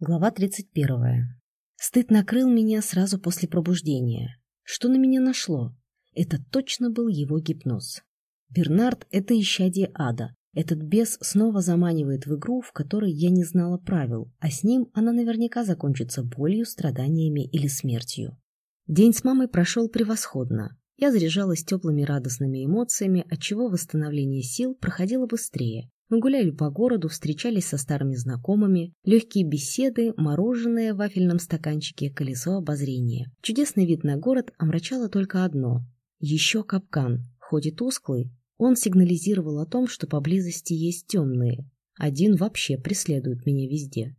Глава 31. Стыд накрыл меня сразу после пробуждения. Что на меня нашло? Это точно был его гипноз. Бернард — это исчадие ада. Этот бес снова заманивает в игру, в которой я не знала правил, а с ним она наверняка закончится болью, страданиями или смертью. День с мамой прошел превосходно. Я заряжалась теплыми радостными эмоциями, отчего восстановление сил проходило быстрее. Мы гуляли по городу, встречались со старыми знакомыми, легкие беседы, мороженое в вафельном стаканчике, колесо обозрения. Чудесный вид на город омрачало только одно. Еще капкан, хоть и тусклый, он сигнализировал о том, что поблизости есть темные. Один вообще преследует меня везде.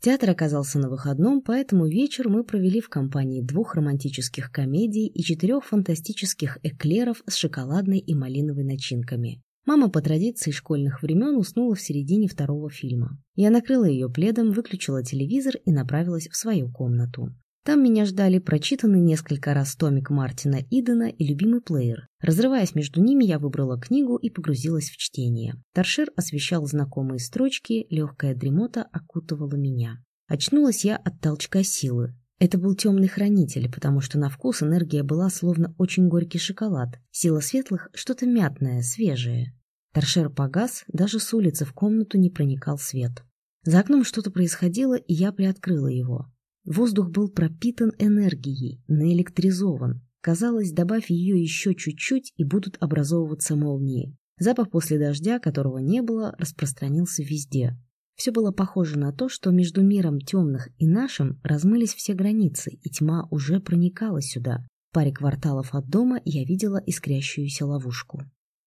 Театр оказался на выходном, поэтому вечер мы провели в компании двух романтических комедий и четырех фантастических эклеров с шоколадной и малиновой начинками. Мама по традиции школьных времен уснула в середине второго фильма. Я накрыла ее пледом, выключила телевизор и направилась в свою комнату. Там меня ждали прочитанный несколько раз томик Мартина Идена и любимый плеер. Разрываясь между ними, я выбрала книгу и погрузилась в чтение. Торшер освещал знакомые строчки, легкая дремота окутывала меня. Очнулась я от толчка силы. Это был темный хранитель, потому что на вкус энергия была словно очень горький шоколад. Сила светлых — что-то мятное, свежее. Торшер погас, даже с улицы в комнату не проникал свет. За окном что-то происходило, и я приоткрыла его. Воздух был пропитан энергией, наэлектризован. Казалось, добавь ее еще чуть-чуть, и будут образовываться молнии. Запах после дождя, которого не было, распространился везде. Все было похоже на то, что между миром темных и нашим размылись все границы, и тьма уже проникала сюда. В паре кварталов от дома я видела искрящуюся ловушку.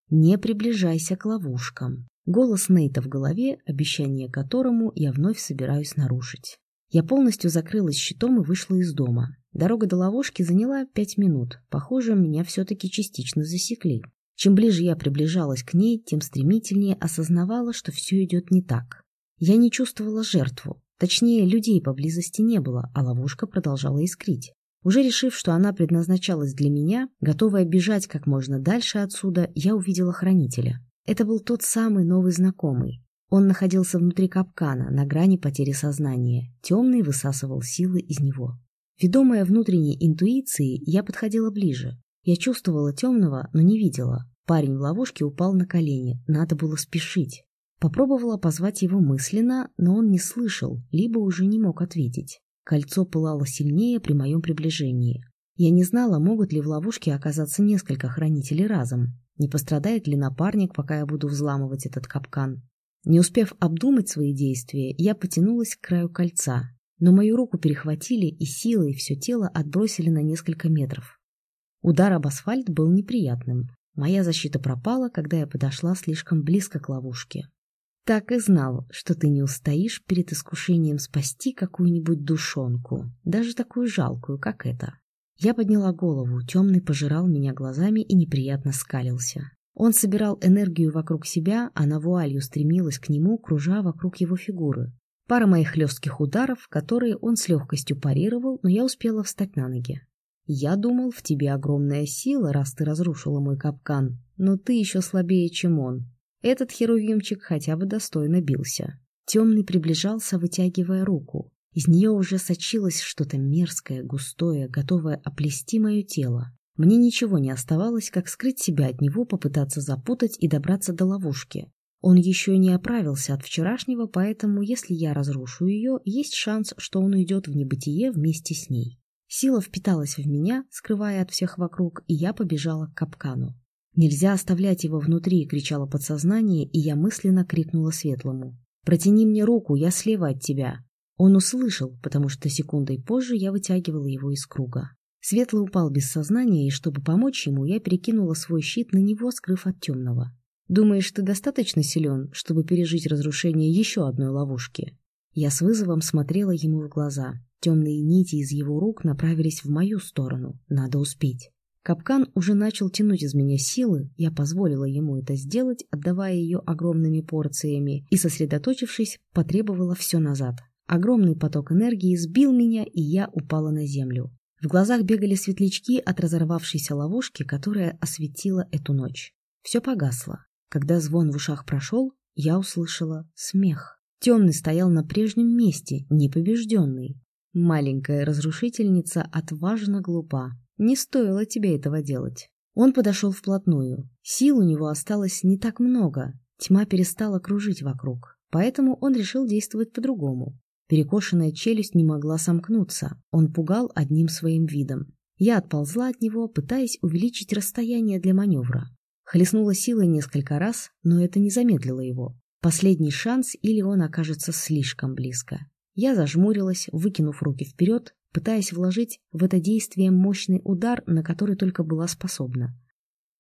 «Не приближайся к ловушкам». Голос Нейта в голове, обещание которому я вновь собираюсь нарушить. Я полностью закрылась щитом и вышла из дома. Дорога до ловушки заняла пять минут. Похоже, меня все-таки частично засекли. Чем ближе я приближалась к ней, тем стремительнее осознавала, что все идет не так. Я не чувствовала жертву. Точнее, людей поблизости не было, а ловушка продолжала искрить. Уже решив, что она предназначалась для меня, готовая бежать как можно дальше отсюда, я увидела хранителя. Это был тот самый новый знакомый. Он находился внутри капкана, на грани потери сознания. Темный высасывал силы из него. Ведомая внутренней интуицией, я подходила ближе. Я чувствовала темного, но не видела. Парень в ловушке упал на колени. Надо было спешить. Попробовала позвать его мысленно, но он не слышал, либо уже не мог ответить. Кольцо пылало сильнее при моем приближении. Я не знала, могут ли в ловушке оказаться несколько хранителей разом. Не пострадает ли напарник, пока я буду взламывать этот капкан. Не успев обдумать свои действия, я потянулась к краю кольца, но мою руку перехватили и силой все тело отбросили на несколько метров. Удар об асфальт был неприятным. Моя защита пропала, когда я подошла слишком близко к ловушке. Так и знал, что ты не устоишь перед искушением спасти какую-нибудь душонку, даже такую жалкую, как эта. Я подняла голову, темный пожирал меня глазами и неприятно скалился. Он собирал энергию вокруг себя, а на вуалью стремилась к нему, кружа вокруг его фигуры. Пара моих хлестких ударов, которые он с легкостью парировал, но я успела встать на ноги. «Я думал, в тебе огромная сила, раз ты разрушила мой капкан, но ты еще слабее, чем он. Этот херувимчик хотя бы достойно бился. Темный приближался, вытягивая руку. Из нее уже сочилось что-то мерзкое, густое, готовое оплести мое тело. Мне ничего не оставалось, как скрыть себя от него, попытаться запутать и добраться до ловушки. Он еще не оправился от вчерашнего, поэтому, если я разрушу ее, есть шанс, что он уйдет в небытие вместе с ней. Сила впиталась в меня, скрывая от всех вокруг, и я побежала к капкану. «Нельзя оставлять его внутри!» — кричало подсознание, и я мысленно крикнула Светлому. «Протяни мне руку, я слева от тебя!» Он услышал, потому что секундой позже я вытягивала его из круга. Светлый упал без сознания, и чтобы помочь ему, я перекинула свой щит на него, скрыв от темного. «Думаешь, ты достаточно силен, чтобы пережить разрушение еще одной ловушки?» Я с вызовом смотрела ему в глаза. Темные нити из его рук направились в мою сторону. Надо успеть. Капкан уже начал тянуть из меня силы, я позволила ему это сделать, отдавая ее огромными порциями, и, сосредоточившись, потребовала все назад. Огромный поток энергии сбил меня, и я упала на землю. В глазах бегали светлячки от разорвавшейся ловушки, которая осветила эту ночь. Все погасло. Когда звон в ушах прошел, я услышала смех. Темный стоял на прежнем месте, непобежденный. Маленькая разрушительница отважно глупа. Не стоило тебе этого делать. Он подошел вплотную. Сил у него осталось не так много. Тьма перестала кружить вокруг. Поэтому он решил действовать по-другому. Перекошенная челюсть не могла сомкнуться. Он пугал одним своим видом. Я отползла от него, пытаясь увеличить расстояние для маневра. Хлестнула силой несколько раз, но это не замедлило его. Последний шанс, или он окажется слишком близко. Я зажмурилась, выкинув руки вперед, пытаясь вложить в это действие мощный удар, на который только была способна.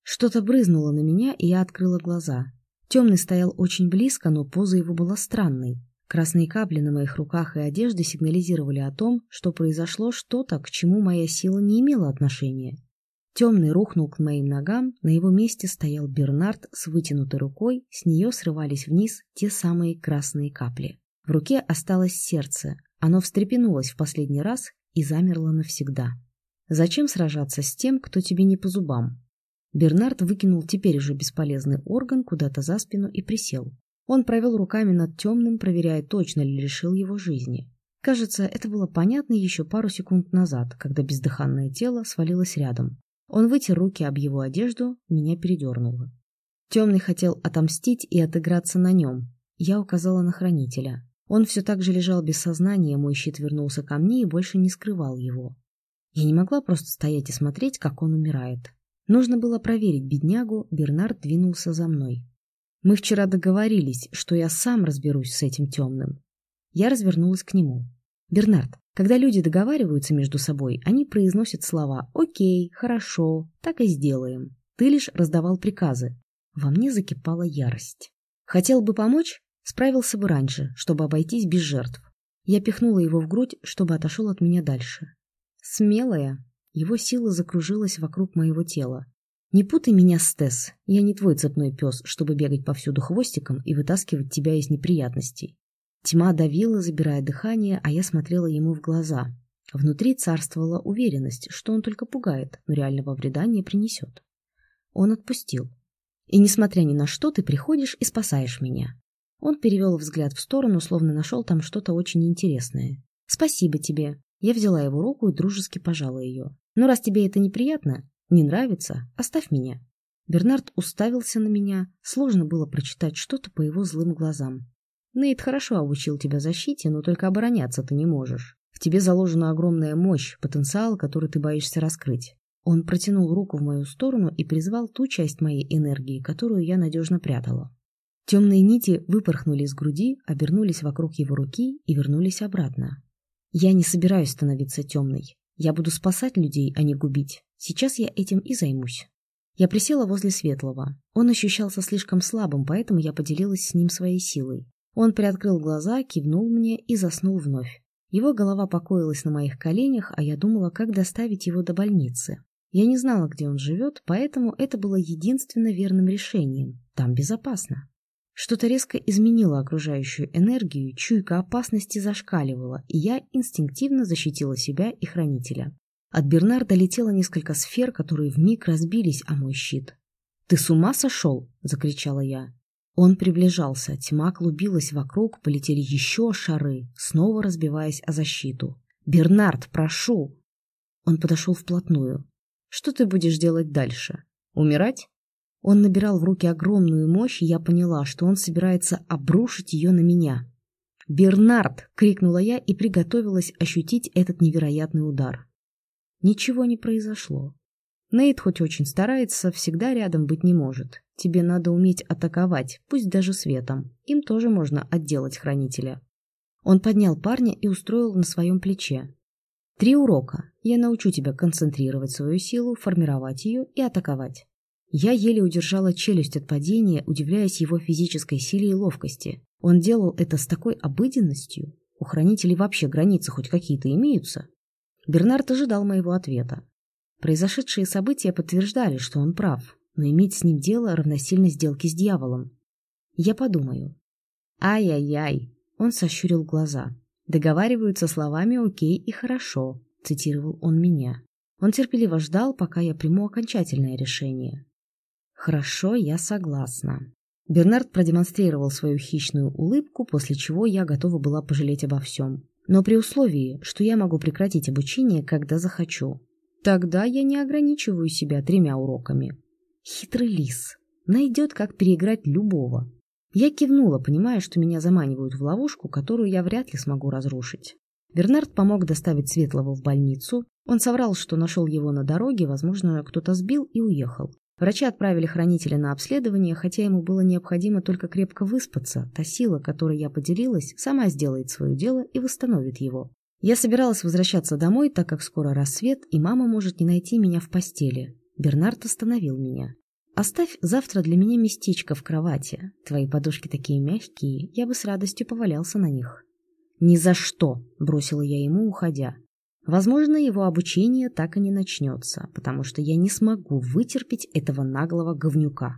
Что-то брызнуло на меня, и я открыла глаза. Темный стоял очень близко, но поза его была странной. Красные капли на моих руках и одежде сигнализировали о том, что произошло что-то, к чему моя сила не имела отношения. Темный рухнул к моим ногам, на его месте стоял Бернард с вытянутой рукой, с нее срывались вниз те самые красные капли. В руке осталось сердце, оно встрепенулось в последний раз и замерло навсегда. Зачем сражаться с тем, кто тебе не по зубам? Бернард выкинул теперь уже бесполезный орган куда-то за спину и присел. Он провел руками над темным, проверяя, точно ли лишил его жизни. Кажется, это было понятно еще пару секунд назад, когда бездыханное тело свалилось рядом. Он вытер руки об его одежду, меня передернуло. Темный хотел отомстить и отыграться на нем. Я указала на хранителя. Он все так же лежал без сознания, мой щит вернулся ко мне и больше не скрывал его. Я не могла просто стоять и смотреть, как он умирает. Нужно было проверить беднягу, Бернард двинулся за мной. Мы вчера договорились, что я сам разберусь с этим темным. Я развернулась к нему. Бернард, когда люди договариваются между собой, они произносят слова «Окей, хорошо, так и сделаем». Ты лишь раздавал приказы. Во мне закипала ярость. Хотел бы помочь? Справился бы раньше, чтобы обойтись без жертв. Я пихнула его в грудь, чтобы отошел от меня дальше. Смелая. Его сила закружилась вокруг моего тела. Не путай меня с Тесс. Я не твой цепной пес, чтобы бегать повсюду хвостиком и вытаскивать тебя из неприятностей. Тьма давила, забирая дыхание, а я смотрела ему в глаза. Внутри царствовала уверенность, что он только пугает, но реального вреда не принесет. Он отпустил. И, несмотря ни на что, ты приходишь и спасаешь меня. Он перевел взгляд в сторону, словно нашел там что-то очень интересное. «Спасибо тебе». Я взяла его руку и дружески пожала ее. «Ну, раз тебе это неприятно, не нравится, оставь меня». Бернард уставился на меня. Сложно было прочитать что-то по его злым глазам. Нейт хорошо обучил тебя защите, но только обороняться ты не можешь. В тебе заложена огромная мощь, потенциал, который ты боишься раскрыть. Он протянул руку в мою сторону и призвал ту часть моей энергии, которую я надежно прятала. Темные нити выпорхнули из груди, обернулись вокруг его руки и вернулись обратно. Я не собираюсь становиться темной. Я буду спасать людей, а не губить. Сейчас я этим и займусь. Я присела возле Светлого. Он ощущался слишком слабым, поэтому я поделилась с ним своей силой. Он приоткрыл глаза, кивнул мне и заснул вновь. Его голова покоилась на моих коленях, а я думала, как доставить его до больницы. Я не знала, где он живет, поэтому это было единственно верным решением. Там безопасно. Что-то резко изменило окружающую энергию, чуйка опасности зашкаливала, и я инстинктивно защитила себя и хранителя. От Бернарда летело несколько сфер, которые вмиг разбились о мой щит. «Ты с ума сошел?» — закричала я. Он приближался, тьма клубилась вокруг, полетели еще шары, снова разбиваясь о защиту. «Бернард, прошу!» Он подошел вплотную. «Что ты будешь делать дальше? Умирать?» Он набирал в руки огромную мощь, и я поняла, что он собирается обрушить ее на меня. «Бернард!» — крикнула я и приготовилась ощутить этот невероятный удар. Ничего не произошло. Нейт хоть очень старается, всегда рядом быть не может. Тебе надо уметь атаковать, пусть даже светом. Им тоже можно отделать хранителя. Он поднял парня и устроил на своем плече. Три урока. Я научу тебя концентрировать свою силу, формировать ее и атаковать. Я еле удержала челюсть от падения, удивляясь его физической силе и ловкости. Он делал это с такой обыденностью. У хранителей вообще границы хоть какие-то имеются. Бернард ожидал моего ответа. Произошедшие события подтверждали, что он прав, но иметь с ним дело равносильно сделке с дьяволом. Я подумаю. «Ай-яй-яй!» Он сощурил глаза. «Договариваются словами «окей» и «хорошо», — цитировал он меня. Он терпеливо ждал, пока я приму окончательное решение. «Хорошо, я согласна». Бернард продемонстрировал свою хищную улыбку, после чего я готова была пожалеть обо всем. Но при условии, что я могу прекратить обучение, когда захочу. Тогда я не ограничиваю себя тремя уроками. Хитрый лис. Найдет, как переиграть любого. Я кивнула, понимая, что меня заманивают в ловушку, которую я вряд ли смогу разрушить. Бернард помог доставить Светлого в больницу. Он соврал, что нашел его на дороге, возможно, кто-то сбил и уехал. Врачи отправили хранителя на обследование, хотя ему было необходимо только крепко выспаться. Та сила, которой я поделилась, сама сделает свое дело и восстановит его. Я собиралась возвращаться домой, так как скоро рассвет, и мама может не найти меня в постели. Бернард остановил меня. «Оставь завтра для меня местечко в кровати. Твои подушки такие мягкие, я бы с радостью повалялся на них». «Ни за что!» — бросила я ему, уходя. Возможно, его обучение так и не начнется, потому что я не смогу вытерпеть этого наглого говнюка.